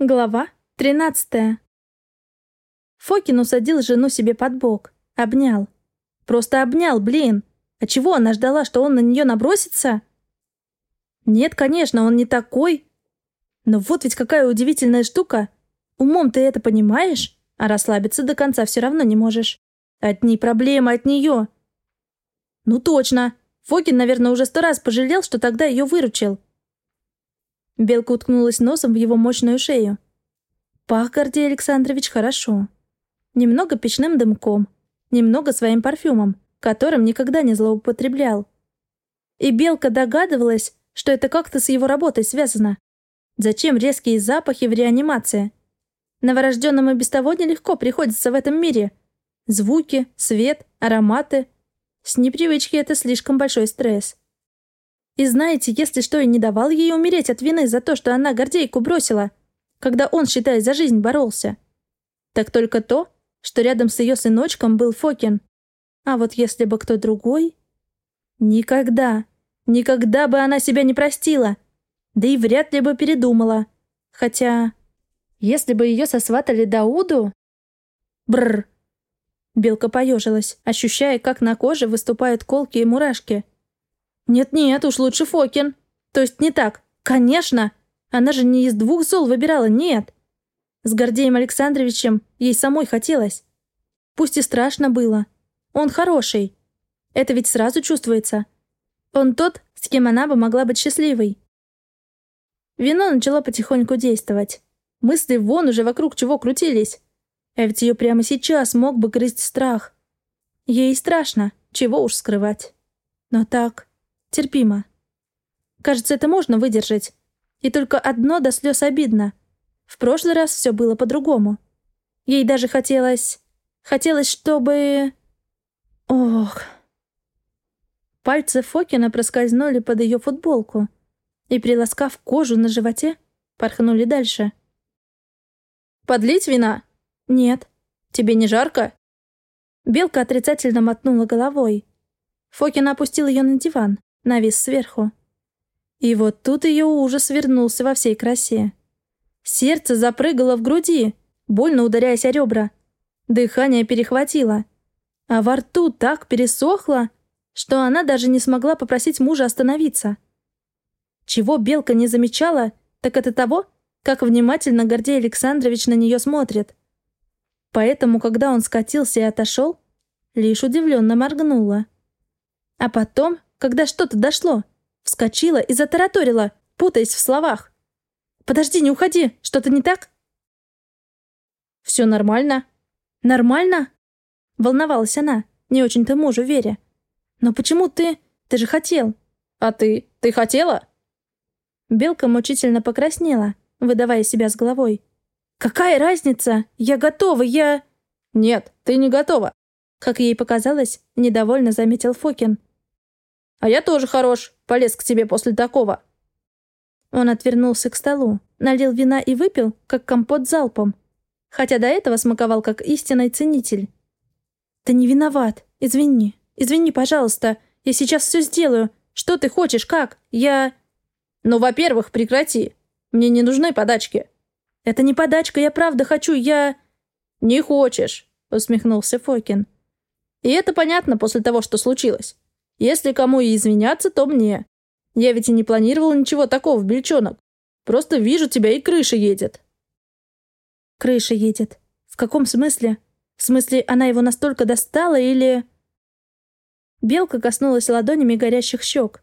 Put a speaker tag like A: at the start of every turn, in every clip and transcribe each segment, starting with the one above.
A: Глава 13 Фокин усадил жену себе под бок. Обнял. Просто обнял, блин. А чего она ждала, что он на нее набросится? Нет, конечно, он не такой. Но вот ведь какая удивительная штука. Умом ты это понимаешь, а расслабиться до конца все равно не можешь. Одни проблемы от нее. Ну точно. Фокин, наверное, уже сто раз пожалел, что тогда ее выручил. Белка уткнулась носом в его мощную шею. Пах Гордей Александрович хорошо. Немного печным дымком, немного своим парфюмом, которым никогда не злоупотреблял. И Белка догадывалась, что это как-то с его работой связано. Зачем резкие запахи в реанимации? Новорожденным и без того нелегко приходится в этом мире. Звуки, свет, ароматы. С непривычки это слишком большой стресс. И знаете, если что и не давал ей умереть от вины за то, что она Гордейку бросила, когда он, считай, за жизнь боролся, так только то, что рядом с ее сыночком был Фокин. А вот если бы кто другой... Никогда, никогда бы она себя не простила. Да и вряд ли бы передумала. Хотя, если бы ее сосватали Дауду... Бррр. Белка поежилась, ощущая, как на коже выступают колки и мурашки. «Нет-нет, уж лучше Фокин. То есть не так. Конечно. Она же не из двух зол выбирала, нет. С Гордеем Александровичем ей самой хотелось. Пусть и страшно было. Он хороший. Это ведь сразу чувствуется. Он тот, с кем она бы могла быть счастливой. Вино начало потихоньку действовать. Мысли вон уже вокруг чего крутились. А ведь ее прямо сейчас мог бы грызть страх. Ей страшно, чего уж скрывать. Но так... Терпимо. Кажется, это можно выдержать. И только одно до слез обидно. В прошлый раз все было по-другому. Ей даже хотелось... Хотелось, чтобы... Ох... Пальцы Фокина проскользнули под ее футболку и, приласкав кожу на животе, порхнули дальше. «Подлить вина?» «Нет». «Тебе не жарко?» Белка отрицательно мотнула головой. Фокин опустил ее на диван навис сверху. И вот тут ее ужас вернулся во всей красе. Сердце запрыгало в груди, больно ударяясь о ребра. Дыхание перехватило. А во рту так пересохло, что она даже не смогла попросить мужа остановиться. Чего Белка не замечала, так это того, как внимательно Гордей Александрович на нее смотрит. Поэтому, когда он скатился и отошел, лишь удивленно моргнула. А потом когда что-то дошло. Вскочила и затараторила, путаясь в словах. «Подожди, не уходи! Что-то не так?» «Все нормально». «Нормально?» Волновалась она, не очень-то мужу веря. «Но почему ты... Ты же хотел». «А ты? Ты хотела?» Белка мучительно покраснела, выдавая себя с головой. «Какая разница? Я готова, я...» «Нет, ты не готова», как ей показалось, недовольно заметил Фокин. А я тоже хорош, полез к тебе после такого». Он отвернулся к столу, налил вина и выпил, как компот залпом, хотя до этого смаковал как истинный ценитель. «Ты не виноват. Извини. Извини, пожалуйста. Я сейчас все сделаю. Что ты хочешь? Как? Я...» «Ну, во-первых, прекрати. Мне не нужны подачки». «Это не подачка, я правда хочу, я...» «Не хочешь», — усмехнулся Фокин. «И это понятно после того, что случилось. Если кому и извиняться, то мне. Я ведь и не планировал ничего такого, бельчонок. Просто вижу тебя, и крыша едет». «Крыша едет. В каком смысле? В смысле, она его настолько достала или...» Белка коснулась ладонями горящих щек.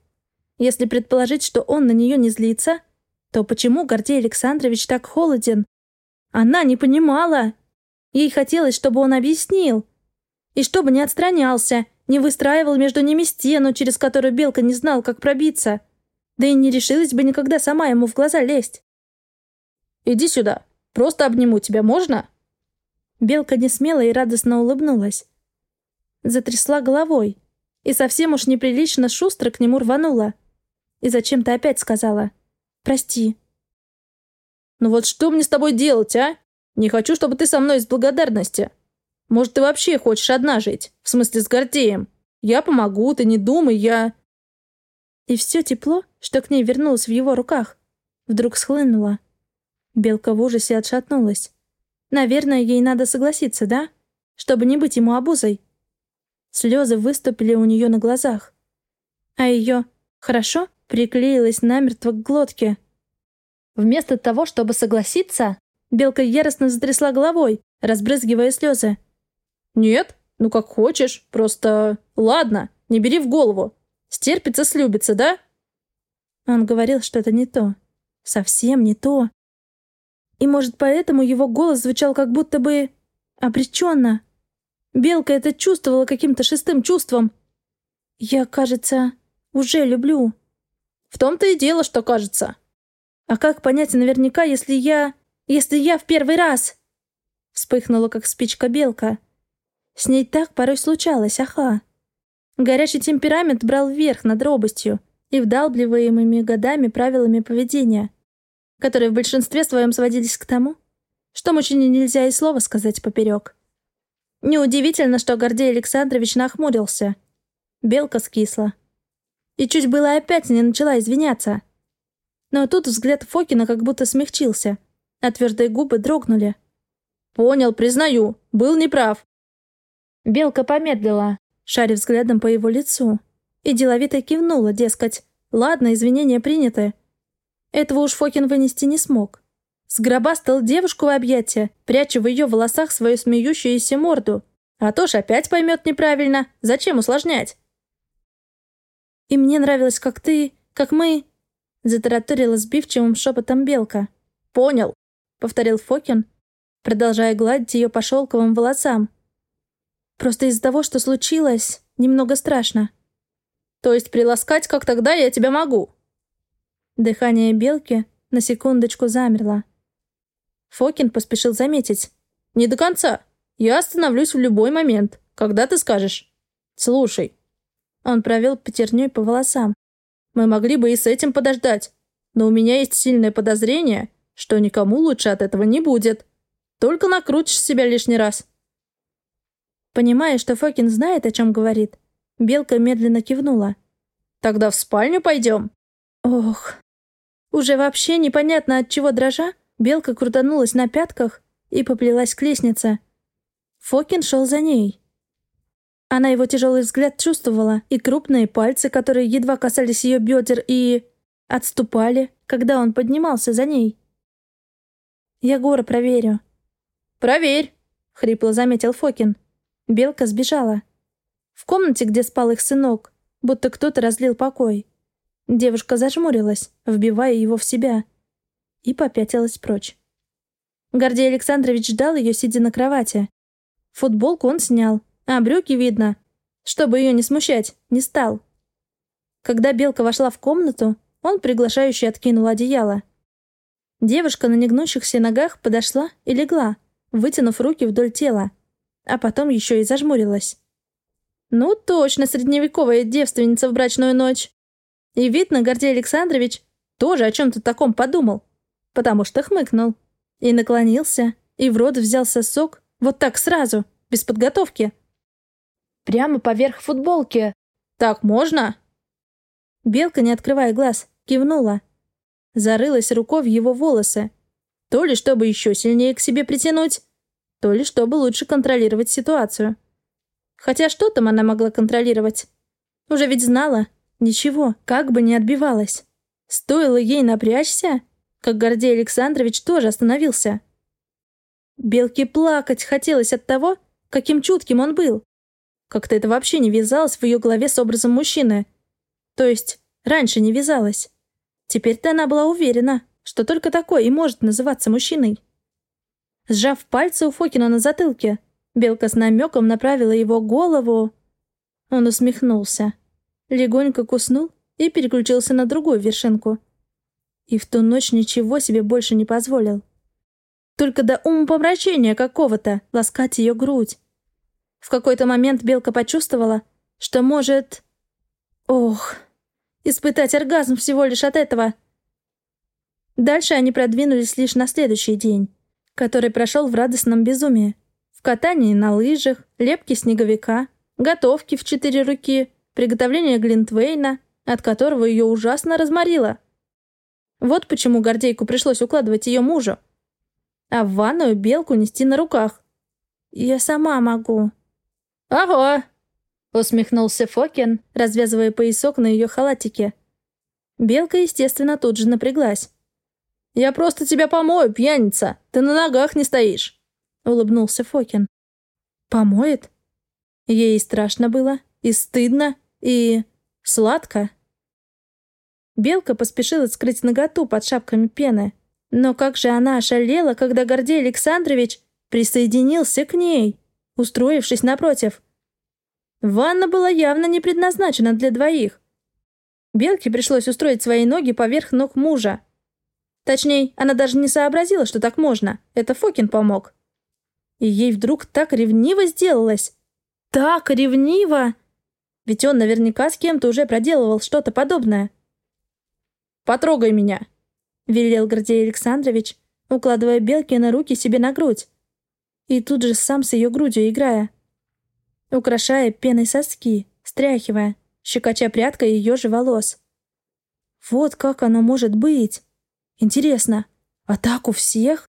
A: Если предположить, что он на нее не злится, то почему Гордей Александрович так холоден? Она не понимала. Ей хотелось, чтобы он объяснил. И чтобы не отстранялся, не выстраивал между ними стену, через которую Белка не знал, как пробиться. Да и не решилась бы никогда сама ему в глаза лезть. «Иди сюда. Просто обниму тебя, можно?» Белка не смела и радостно улыбнулась. Затрясла головой и совсем уж неприлично шустро к нему рванула. И зачем-то опять сказала «Прости». «Ну вот что мне с тобой делать, а? Не хочу, чтобы ты со мной из благодарности. Может, ты вообще хочешь одна жить? В смысле, с Гордеем? Я помогу, ты не думай, я...» И все тепло, что к ней вернулось в его руках, вдруг схлынуло. Белка в ужасе отшатнулась. Наверное, ей надо согласиться, да? Чтобы не быть ему обузой. Слезы выступили у нее на глазах. А ее «хорошо» приклеилась намертво к глотке. Вместо того, чтобы согласиться, Белка яростно затрясла головой, разбрызгивая слезы. «Нет, ну как хочешь, просто... Ладно, не бери в голову. Стерпится, слюбится, да?» Он говорил что это не то. Совсем не то. И, может, поэтому его голос звучал как будто бы... обреченно. Белка это чувствовала каким-то шестым чувством. «Я, кажется, уже люблю». «В том-то и дело, что кажется». «А как понять наверняка, если я... если я в первый раз?» Вспыхнула, как спичка белка. С ней так порой случалось, аха. Горячий темперамент брал верх над робостью и вдалбливаемыми годами правилами поведения, которые в большинстве своем сводились к тому, что мужчине нельзя и слова сказать поперек. Неудивительно, что Гордей Александрович нахмурился. Белка скисла. И чуть было опять не начала извиняться. Но тут взгляд Фокина как будто смягчился, а твердые губы дрогнули. «Понял, признаю, был неправ». Белка помедлила, шаря взглядом по его лицу, и деловито кивнула, дескать, «Ладно, извинения приняты». Этого уж Фокин вынести не смог. Сгробастал девушку в объятия, пряча в ее волосах свою смеющуюся морду. А то ж опять поймет неправильно. Зачем усложнять? «И мне нравилось, как ты, как мы...» Затараторила сбивчивым шепотом белка. «Понял», — повторил Фокин, продолжая гладить ее по шелковым волосам. «Просто из-за того, что случилось, немного страшно». «То есть приласкать, как тогда, я тебя могу?» Дыхание белки на секундочку замерло. Фокин поспешил заметить. «Не до конца. Я остановлюсь в любой момент, когда ты скажешь. Слушай». Он провел пятерней по волосам. «Мы могли бы и с этим подождать, но у меня есть сильное подозрение, что никому лучше от этого не будет. Только накрутишь себя лишний раз». Понимая, что Фокин знает, о чем говорит, Белка медленно кивнула. «Тогда в спальню пойдем?» Ох. Уже вообще непонятно от чего дрожа, Белка крутанулась на пятках и поплелась к лестнице. Фокин шел за ней. Она его тяжелый взгляд чувствовала, и крупные пальцы, которые едва касались ее бедер, и... отступали, когда он поднимался за ней. «Я Гора проверю». «Проверь», — хрипло заметил Фокин. Белка сбежала. В комнате, где спал их сынок, будто кто-то разлил покой. Девушка зажмурилась, вбивая его в себя и попятилась прочь. Гордей Александрович ждал ее, сидя на кровати. Футболку он снял, а брюки видно. Чтобы ее не смущать, не стал. Когда Белка вошла в комнату, он приглашающе откинул одеяло. Девушка на негнущихся ногах подошла и легла, вытянув руки вдоль тела, а потом еще и зажмурилась. Ну, точно средневековая девственница в брачную ночь. И видно, Гордей Александрович тоже о чем-то таком подумал потому что хмыкнул. И наклонился, и в рот взял сосок, вот так сразу, без подготовки. Прямо поверх футболки. «Так можно?» Белка, не открывая глаз, кивнула. Зарылась рукой в его волосы. То ли чтобы еще сильнее к себе притянуть, то ли чтобы лучше контролировать ситуацию. Хотя что там она могла контролировать? Уже ведь знала. Ничего, как бы не отбивалась. Стоило ей напрячься, как Гордей Александрович тоже остановился. Белке плакать хотелось от того, каким чутким он был. Как-то это вообще не вязалось в ее голове с образом мужчины. То есть, раньше не вязалось. Теперь-то она была уверена, что только такой и может называться мужчиной. Сжав пальцы у Фокина на затылке, Белка с намеком направила его голову. Он усмехнулся. Легонько куснул и переключился на другую вершинку. И в ту ночь ничего себе больше не позволил. Только до умопомрачения какого-то ласкать ее грудь. В какой-то момент Белка почувствовала, что может... Ох, испытать оргазм всего лишь от этого. Дальше они продвинулись лишь на следующий день, который прошел в радостном безумии. В катании на лыжах, лепке снеговика, готовке в четыре руки, приготовление глинтвейна, от которого ее ужасно разморило. Вот почему Гордейку пришлось укладывать ее мужу, а в ванную белку нести на руках. «Я сама могу».
B: «Ага», —
A: усмехнулся Фокин, развязывая поясок на ее халатике. Белка, естественно, тут же напряглась.
B: «Я просто тебя помою, пьяница! Ты на ногах не стоишь!» — улыбнулся Фокин.
A: «Помоет?» Ей страшно было, и стыдно, и... сладко. Белка поспешила скрыть наготу под шапками пены. Но как же она ошалела, когда Гордей Александрович присоединился к ней, устроившись напротив. Ванна была явно не предназначена для двоих. Белке пришлось устроить свои ноги поверх ног мужа. Точнее, она даже не сообразила, что так можно. Это Фокин помог. И ей вдруг так ревниво сделалось. Так ревниво! Ведь он наверняка с кем-то уже проделывал что-то подобное.
B: «Потрогай меня!»
A: — велел Гордей Александрович, укладывая Белки на руки себе на грудь. И тут же сам с ее грудью играя. Украшая пеной соски, стряхивая, щекоча прядкой ее же волос. Вот как оно может быть! Интересно, а так у всех?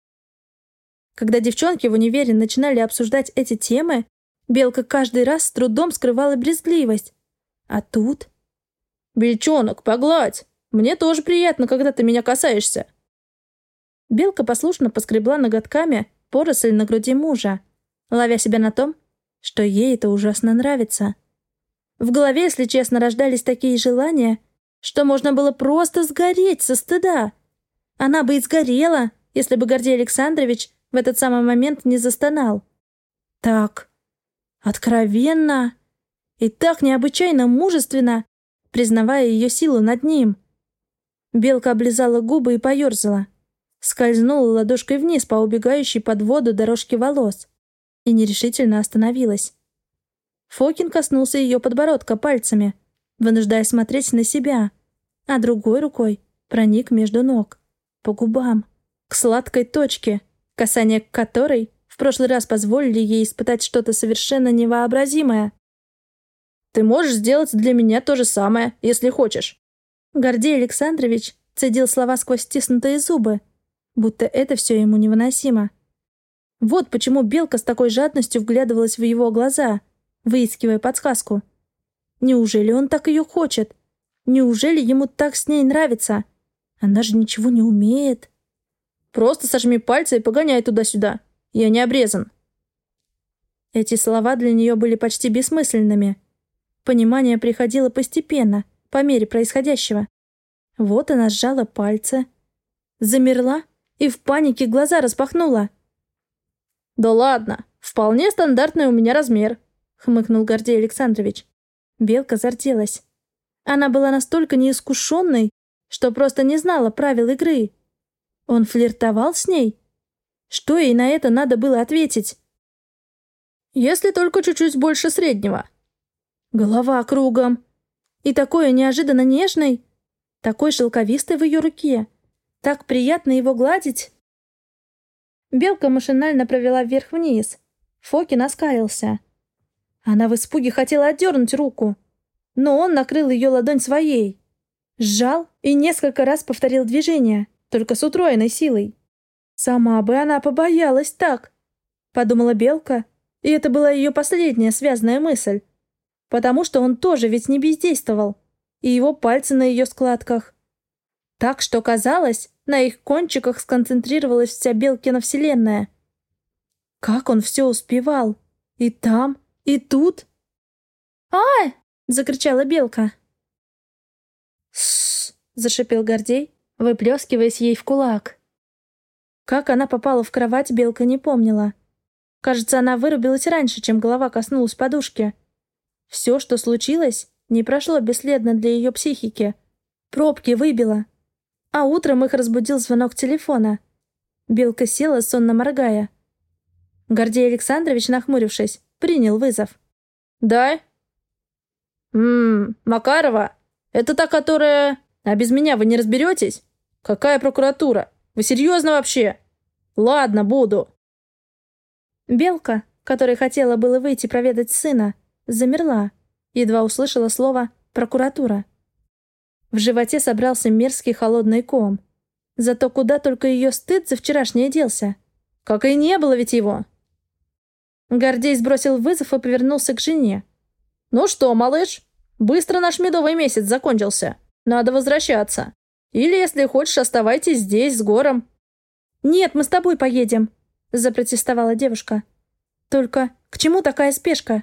A: Когда девчонки в универе начинали обсуждать эти темы, Белка каждый раз с трудом скрывала брезгливость. А тут...
B: «Бельчонок, погладь! Мне тоже приятно, когда ты меня касаешься!»
A: Белка послушно поскребла ноготками поросль на груди мужа, ловя себя на том, что ей это ужасно нравится. В голове, если честно, рождались такие желания, что можно было просто сгореть со стыда. Она бы и сгорела, если бы Гордей Александрович в этот самый момент не застонал. Так, откровенно и так необычайно мужественно, признавая ее силу над ним. Белка облизала губы и поерзала. Скользнула ладошкой вниз по убегающей под воду дорожке волос и нерешительно остановилась. Фокин коснулся ее подбородка пальцами, вынуждая смотреть на себя, а другой рукой проник между ног, по губам, к сладкой точке, касание которой в прошлый раз позволили ей испытать что-то совершенно невообразимое.
B: «Ты можешь сделать для меня то же самое, если хочешь».
A: Гордей Александрович цедил слова сквозь стиснутые зубы, будто это все ему невыносимо. Вот почему Белка с такой жадностью вглядывалась в его глаза, выискивая подсказку. Неужели он так ее хочет? Неужели ему так с ней нравится? Она же ничего не умеет.
B: Просто сожми пальцы и погоняй туда-сюда. Я не обрезан.
A: Эти слова для нее были почти бессмысленными. Понимание приходило постепенно, по мере происходящего. Вот она сжала пальцы, замерла и в панике глаза распахнула.
B: «Да ладно, вполне стандартный у меня размер», — хмыкнул Гордей Александрович.
A: Белка зарделась. Она была настолько неискушенной, что просто не знала правил игры. Он флиртовал с ней? Что ей на это надо было ответить?
B: «Если только чуть-чуть больше среднего».
A: Голова кругом. И такое неожиданно нежной, такой шелковистой в ее руке. Так приятно его гладить. Белка машинально провела вверх-вниз. Фокин оскалился. Она в испуге хотела отдернуть руку, но он накрыл ее ладонь своей. Сжал и несколько раз повторил движение, только с утроенной силой. «Сама бы она побоялась так», — подумала Белка, и это была ее последняя связанная мысль. Потому что он тоже ведь не бездействовал, и его пальцы на ее складках. Так что казалось, на их кончиках сконцентрировалась вся Белкина вселенная. Как он все успевал? И там, и тут. «Ай!» — закричала Белка. «Сссс!» — зашипел Гордей, выплескиваясь ей в кулак. Как она попала в кровать, Белка не помнила. Кажется, она вырубилась раньше, чем голова коснулась подушки. Все, что случилось, не прошло бесследно для ее психики. Пробки выбило. А утром их разбудил звонок телефона. Белка села, сонно моргая. Гордей Александрович, нахмурившись, принял вызов.
B: «Да?» «Ммм, Макарова? Это та, которая... А без меня вы не разберетесь? Какая прокуратура? Вы серьезно вообще? Ладно, буду».
A: Белка, которая хотела было выйти проведать сына, замерла, едва услышала слово «прокуратура». В животе собрался мерзкий холодный ком. Зато куда только ее стыд за вчерашнее делся.
B: Как и не было ведь его.
A: Гордей сбросил вызов и повернулся к жене.
B: «Ну что, малыш, быстро наш медовый месяц закончился. Надо возвращаться. Или, если хочешь, оставайтесь здесь, с гором».
A: «Нет, мы с тобой поедем», — запротестовала девушка. «Только к чему такая спешка?»